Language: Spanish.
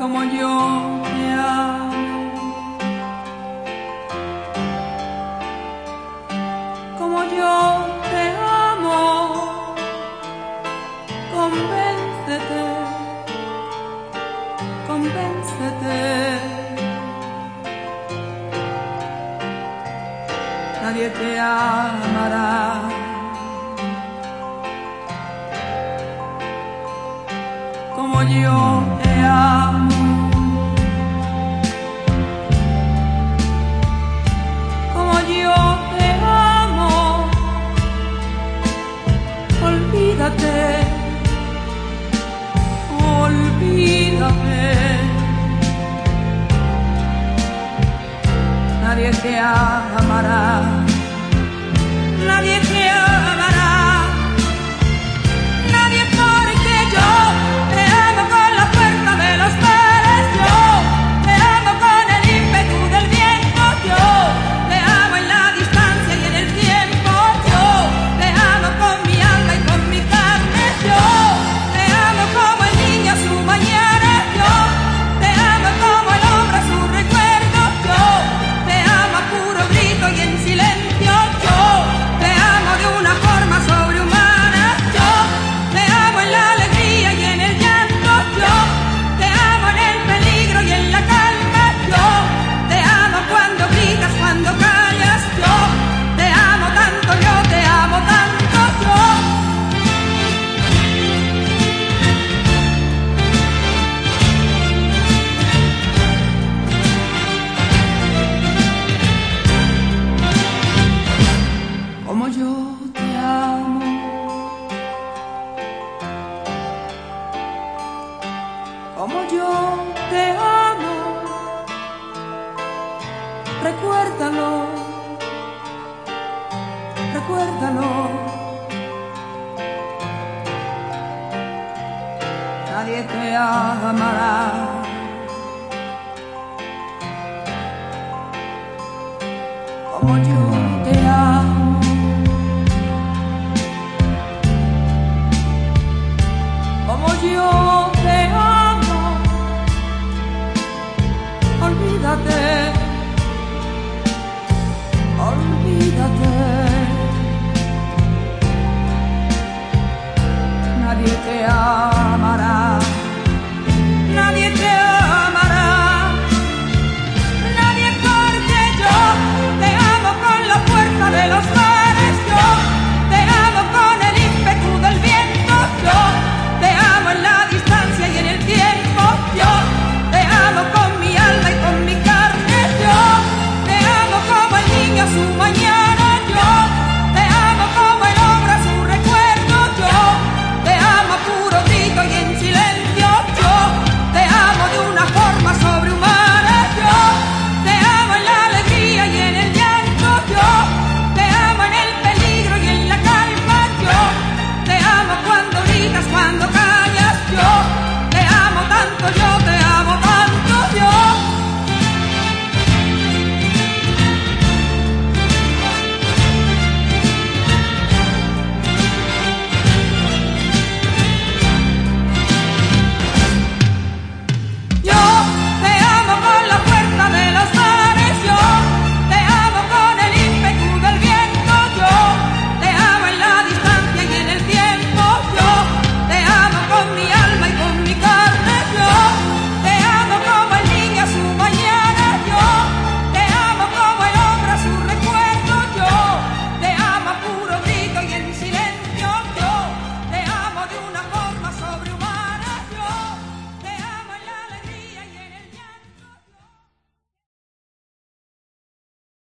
como yo te amo, como yo te amo, convéncete, convéncete. Nadie te amará. como yo te amo. Como yo te amo. Olvídate. Olvídate. Nadie te amará. te amo, recuérdalo, recuérdalo. Nadie te amará. Como yo